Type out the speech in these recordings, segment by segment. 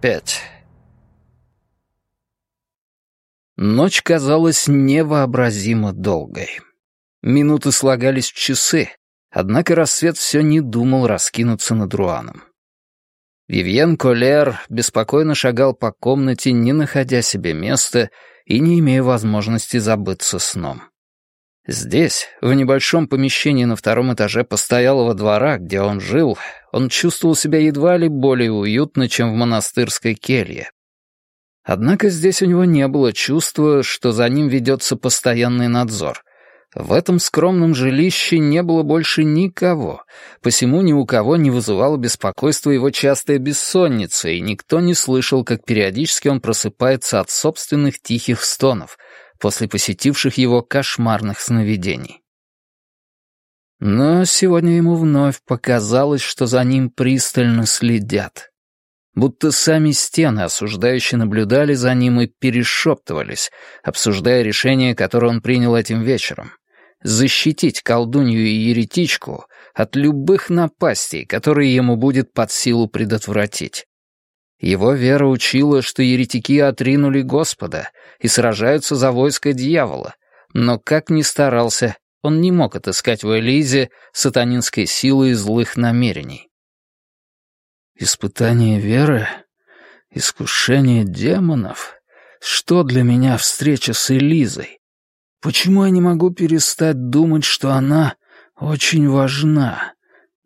5. Ночь казалась невообразимо долгой. Минуты слагались в часы, однако рассвет все не думал раскинуться над Руаном. Вивьен Колер беспокойно шагал по комнате, не находя себе места и не имея возможности забыться сном. Здесь, в небольшом помещении на втором этаже постоялого двора, где он жил, он чувствовал себя едва ли более уютно, чем в монастырской келье. Однако здесь у него не было чувства, что за ним ведется постоянный надзор. В этом скромном жилище не было больше никого, посему ни у кого не вызывало беспокойства его частая бессонница, и никто не слышал, как периодически он просыпается от собственных тихих стонов после посетивших его кошмарных сновидений. Но сегодня ему вновь показалось, что за ним пристально следят будто сами стены осуждающие наблюдали за ним и перешептывались, обсуждая решение, которое он принял этим вечером. Защитить колдунью и еретичку от любых напастей, которые ему будет под силу предотвратить. Его вера учила, что еретики отринули Господа и сражаются за войско дьявола, но как ни старался, он не мог отыскать в Элизе сатанинской силы и злых намерений. Испытание веры? Искушение демонов? Что для меня встреча с Элизой? Почему я не могу перестать думать, что она очень важна?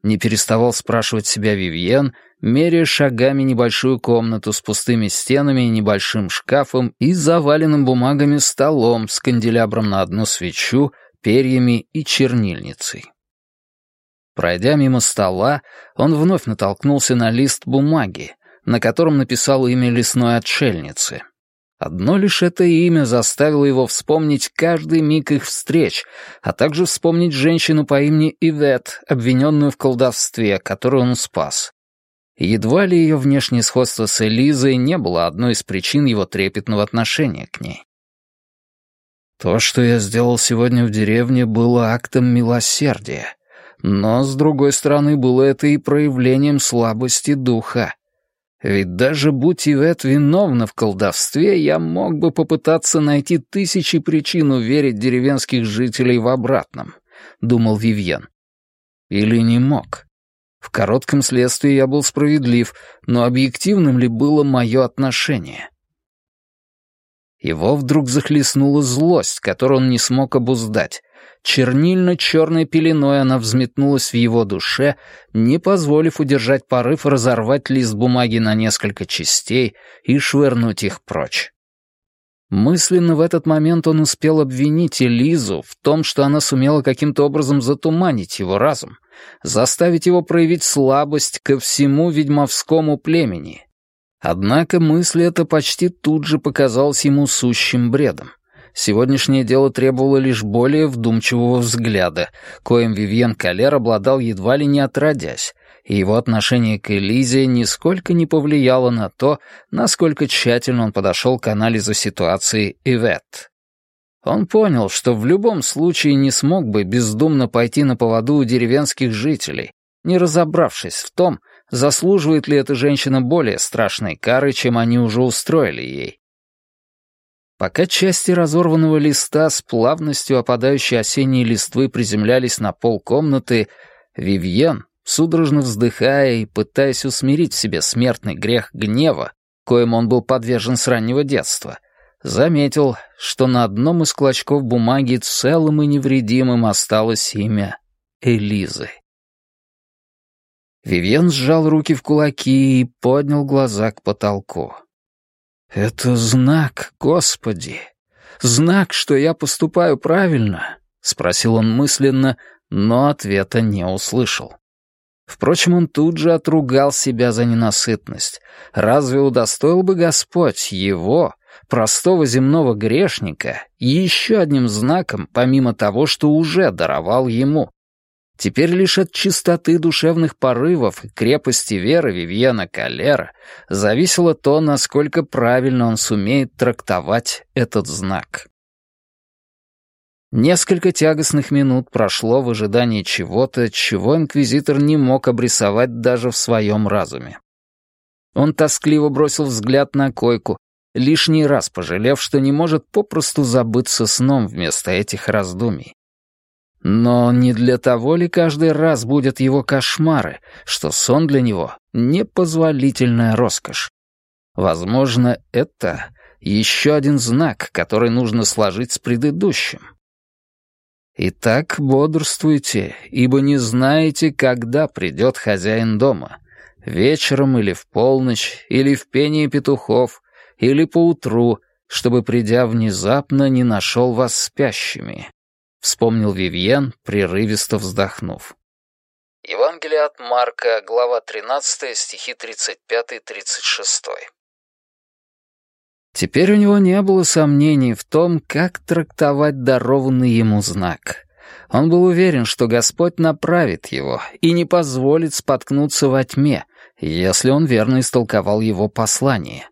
Не переставал спрашивать себя Вивьен, меряя шагами небольшую комнату с пустыми стенами и небольшим шкафом и заваленным бумагами столом с канделябром на одну свечу, перьями и чернильницей. Пройдя мимо стола, он вновь натолкнулся на лист бумаги, на котором написал имя лесной отшельницы. Одно лишь это имя заставило его вспомнить каждый миг их встреч, а также вспомнить женщину по имени Ивет, обвиненную в колдовстве, которую он спас. Едва ли ее внешнее сходство с Элизой не было одной из причин его трепетного отношения к ней. То, что я сделал сегодня в деревне, было актом милосердия, но, с другой стороны, было это и проявлением слабости духа. Ведь даже будь Ивет виновна в колдовстве, я мог бы попытаться найти тысячи причин уверить деревенских жителей в обратном, — думал Вивьен. Или не мог. В коротком следствии я был справедлив, но объективным ли было мое отношение? Его вдруг захлестнула злость, которую он не смог обуздать. Чернильно-черной пеленой она взметнулась в его душе, не позволив удержать порыв разорвать лист бумаги на несколько частей и швырнуть их прочь. Мысленно в этот момент он успел обвинить Элизу в том, что она сумела каким-то образом затуманить его разум, заставить его проявить слабость ко всему ведьмовскому племени. Однако мысль эта почти тут же показалась ему сущим бредом. Сегодняшнее дело требовало лишь более вдумчивого взгляда, коим Вивьен Калер обладал едва ли не отродясь, и его отношение к Элизе нисколько не повлияло на то, насколько тщательно он подошел к анализу ситуации Ивет. Он понял, что в любом случае не смог бы бездумно пойти на поводу у деревенских жителей, не разобравшись в том, заслуживает ли эта женщина более страшной кары, чем они уже устроили ей. Пока части разорванного листа с плавностью опадающей осенней листвы приземлялись на пол комнаты, Вивьен, судорожно вздыхая и пытаясь усмирить в себе смертный грех гнева, коим он был подвержен с раннего детства, заметил, что на одном из клочков бумаги целым и невредимым осталось имя Элизы. Вивьен сжал руки в кулаки и поднял глаза к потолку. «Это знак, Господи! Знак, что я поступаю правильно?» — спросил он мысленно, но ответа не услышал. Впрочем, он тут же отругал себя за ненасытность. Разве удостоил бы Господь его, простого земного грешника, еще одним знаком, помимо того, что уже даровал ему? Теперь лишь от чистоты душевных порывов и крепости веры Вивьена Калера зависело то, насколько правильно он сумеет трактовать этот знак. Несколько тягостных минут прошло в ожидании чего-то, чего инквизитор не мог обрисовать даже в своем разуме. Он тоскливо бросил взгляд на койку, лишний раз пожалев, что не может попросту забыться сном вместо этих раздумий. Но не для того ли каждый раз будет его кошмары, что сон для него — непозволительная роскошь? Возможно, это еще один знак, который нужно сложить с предыдущим. Итак, бодрствуйте, ибо не знаете, когда придет хозяин дома. Вечером или в полночь, или в пении петухов, или поутру, чтобы, придя внезапно, не нашел вас спящими. Вспомнил Вивьен, прерывисто вздохнув. Евангелие от Марка, глава 13, стихи 35-36. Теперь у него не было сомнений в том, как трактовать дарованный ему знак. Он был уверен, что Господь направит его и не позволит споткнуться во тьме, если он верно истолковал его послание.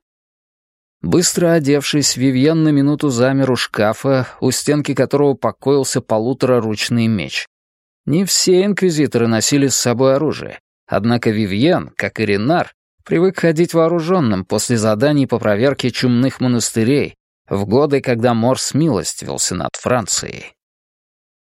Быстро одевшись, Вивьен на минуту замер у шкафа, у стенки которого покоился полутораручный меч. Не все инквизиторы носили с собой оружие, однако Вивьен, как и Ренар, Привык ходить вооруженным после заданий по проверке чумных монастырей в годы, когда Морс милостивился над Францией.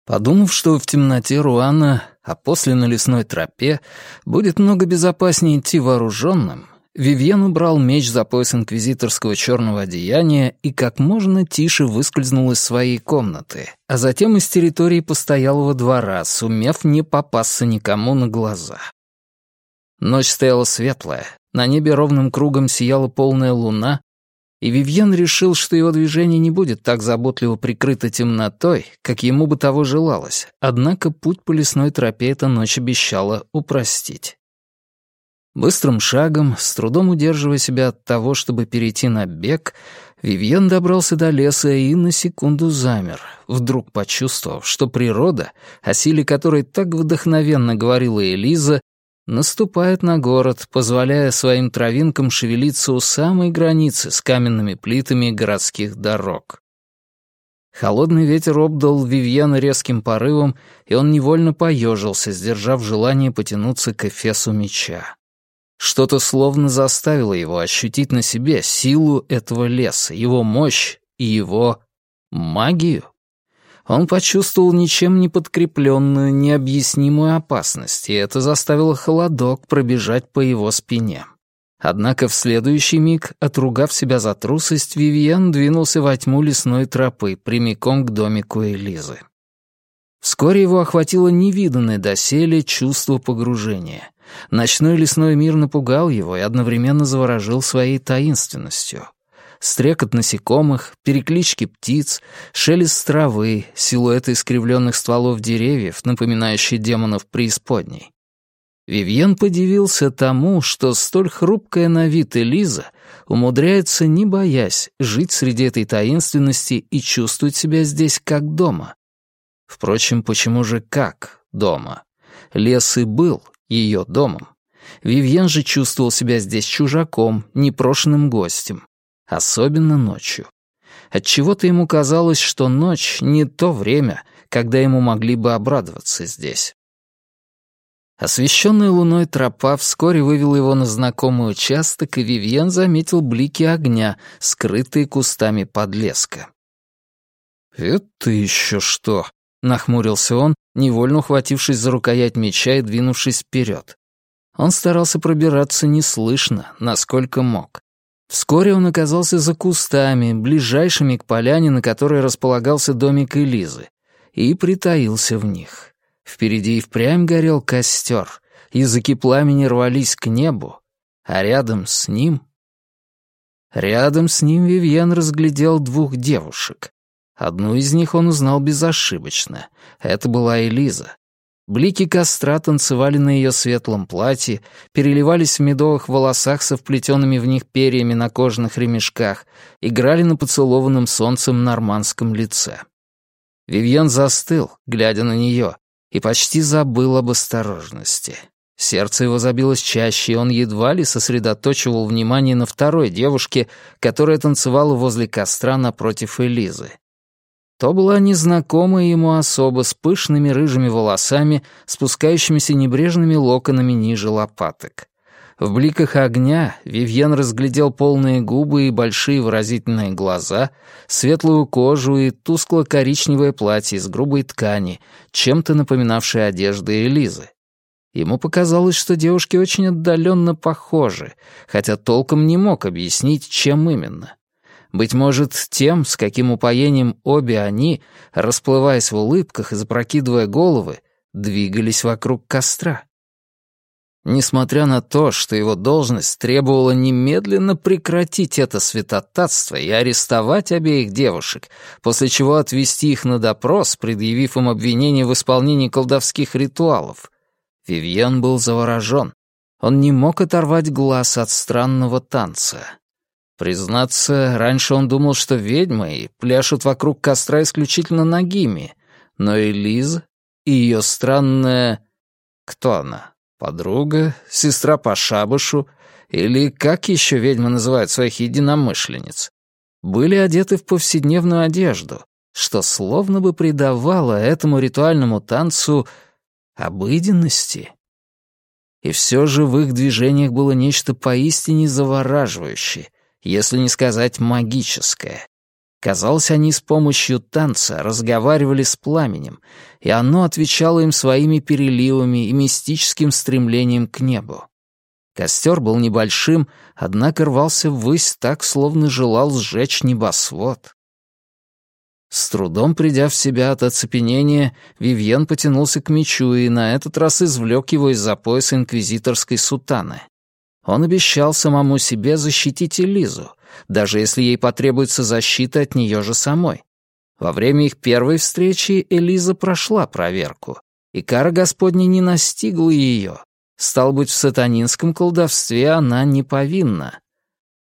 Подумав, что в темноте Руана, а после на лесной тропе, будет много безопаснее идти вооруженным, Вивьен убрал меч за пояс инквизиторского черного одеяния и как можно тише выскользнул из своей комнаты, а затем из территории постоялого двора, сумев не попасться никому на глаза. Ночь стояла светлая, на небе ровным кругом сияла полная луна, и Вивьен решил, что его движение не будет так заботливо прикрыто темнотой, как ему бы того желалось, однако путь по лесной тропе эта ночь обещала упростить. Быстрым шагом, с трудом удерживая себя от того, чтобы перейти на бег, Вивьен добрался до леса и на секунду замер, вдруг почувствовав, что природа, о силе которой так вдохновенно говорила Элиза, наступает на город, позволяя своим травинкам шевелиться у самой границы с каменными плитами городских дорог. Холодный ветер обдал Вивьена резким порывом, и он невольно поежился, сдержав желание потянуться к эфесу меча. Что-то словно заставило его ощутить на себе силу этого леса, его мощь и его магию он почувствовал ничем не подкрепленную, необъяснимую опасность, и это заставило холодок пробежать по его спине. Однако в следующий миг, отругав себя за трусость, Вивьен двинулся во тьму лесной тропы, прямиком к домику Элизы. Вскоре его охватило невиданное доселе чувство погружения. Ночной лесной мир напугал его и одновременно заворожил своей таинственностью стрекот насекомых, переклички птиц, шелест травы, силуэты искривленных стволов деревьев, напоминающие демонов преисподней. Вивьен подивился тому, что столь хрупкая на вид Элиза умудряется, не боясь, жить среди этой таинственности и чувствовать себя здесь как дома. Впрочем, почему же как дома? Лес и был ее домом. Вивьен же чувствовал себя здесь чужаком, непрошенным гостем особенно ночью. Отчего-то ему казалось, что ночь — не то время, когда ему могли бы обрадоваться здесь. Освещенная луной тропа вскоре вывела его на знакомый участок, и Вивьен заметил блики огня, скрытые кустами подлеска. «Это еще что?» — нахмурился он, невольно ухватившись за рукоять меча и двинувшись вперед. Он старался пробираться неслышно, насколько мог. Вскоре он оказался за кустами, ближайшими к поляне, на которой располагался домик Элизы, и притаился в них. Впереди и впрямь горел костер, языки пламени рвались к небу, а рядом с ним... Рядом с ним Вивьен разглядел двух девушек. Одну из них он узнал безошибочно. Это была Элиза. Блики костра танцевали на ее светлом платье, переливались в медовых волосах со вплетенными в них перьями на кожаных ремешках, играли на поцелованном солнцем нормандском лице. Вивьен застыл, глядя на нее, и почти забыл об осторожности. Сердце его забилось чаще, и он едва ли сосредоточивал внимание на второй девушке, которая танцевала возле костра напротив Элизы. То была незнакомая ему особа с пышными рыжими волосами, спускающимися небрежными локонами ниже лопаток. В бликах огня Вивьен разглядел полные губы и большие выразительные глаза, светлую кожу и тускло-коричневое платье из грубой ткани, чем-то напоминавшее одежды Элизы. Ему показалось, что девушки очень отдаленно похожи, хотя толком не мог объяснить, чем именно. Быть может, тем, с каким упоением обе они, расплываясь в улыбках и запрокидывая головы, двигались вокруг костра. Несмотря на то, что его должность требовала немедленно прекратить это святотатство и арестовать обеих девушек, после чего отвести их на допрос, предъявив им обвинение в исполнении колдовских ритуалов, Вивьен был заворожен. Он не мог оторвать глаз от странного танца. Признаться, раньше он думал, что ведьмы пляшут вокруг костра исключительно ногими, но Элиза и ее странная... Кто она? Подруга? Сестра по шабашу? Или как еще ведьмы называют своих единомышленниц? Были одеты в повседневную одежду, что словно бы придавало этому ритуальному танцу обыденности. И все же в их движениях было нечто поистине завораживающее, если не сказать магическое. Казалось, они с помощью танца разговаривали с пламенем, и оно отвечало им своими переливами и мистическим стремлением к небу. Костер был небольшим, однако рвался ввысь так, словно желал сжечь небосвод. С трудом придя в себя от оцепенения, Вивьен потянулся к мечу и на этот раз извлек его из-за пояса инквизиторской сутаны. Он обещал самому себе защитить Элизу, даже если ей потребуется защита от нее же самой. Во время их первой встречи Элиза прошла проверку, и кара Господня не настигла ее. Стал быть, в сатанинском колдовстве она не повинна.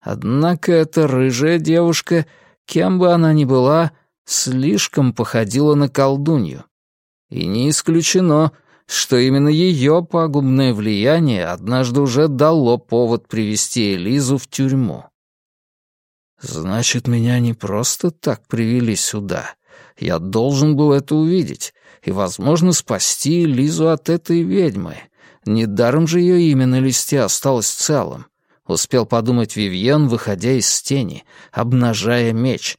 Однако эта рыжая девушка, кем бы она ни была, слишком походила на колдунью. И не исключено, что именно ее пагубное влияние однажды уже дало повод привести Элизу в тюрьму. Значит, меня не просто так привели сюда. Я должен был это увидеть и, возможно, спасти Лизу от этой ведьмы. Недаром же ее имя на листе осталось целым. Успел подумать Вивьен, выходя из тени, обнажая меч.